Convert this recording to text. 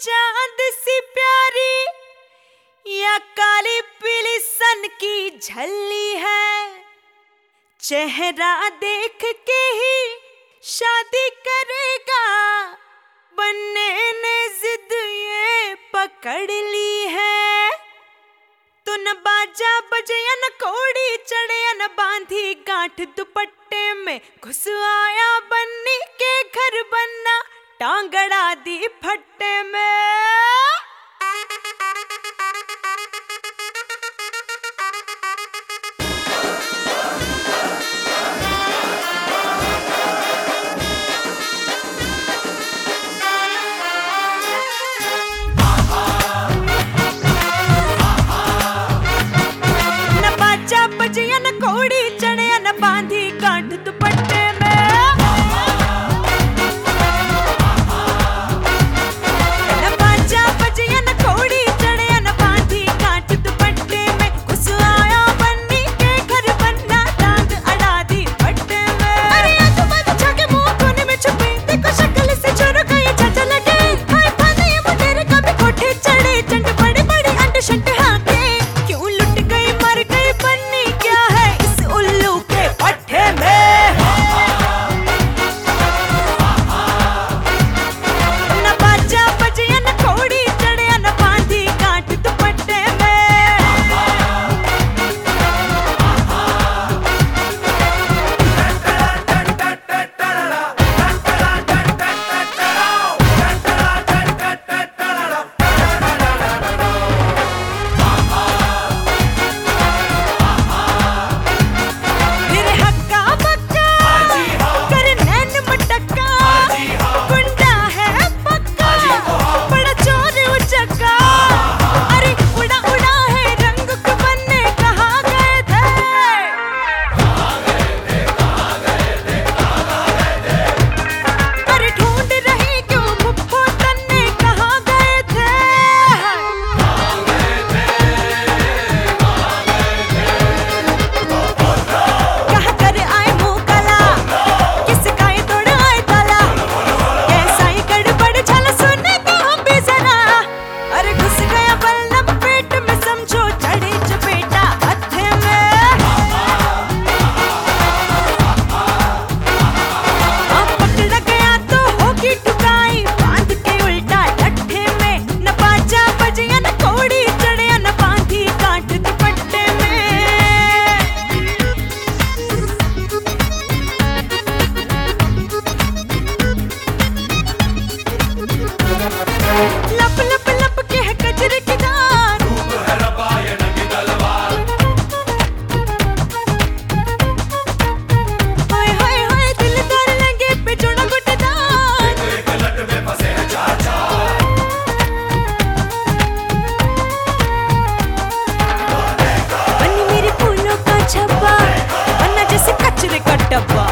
चाँद सी प्यारी या काली पीली सन की झल्ली है। चेहरा देख के ही शादी करेगा। बनने ने जिद ये पकड़ ली है। तुन बाजा बजयन कोड़ी चढ़यन बांधी गांठ दुपट्टे में घुस आया बन्नी के घर बनना। टांगड़ा दी फट up.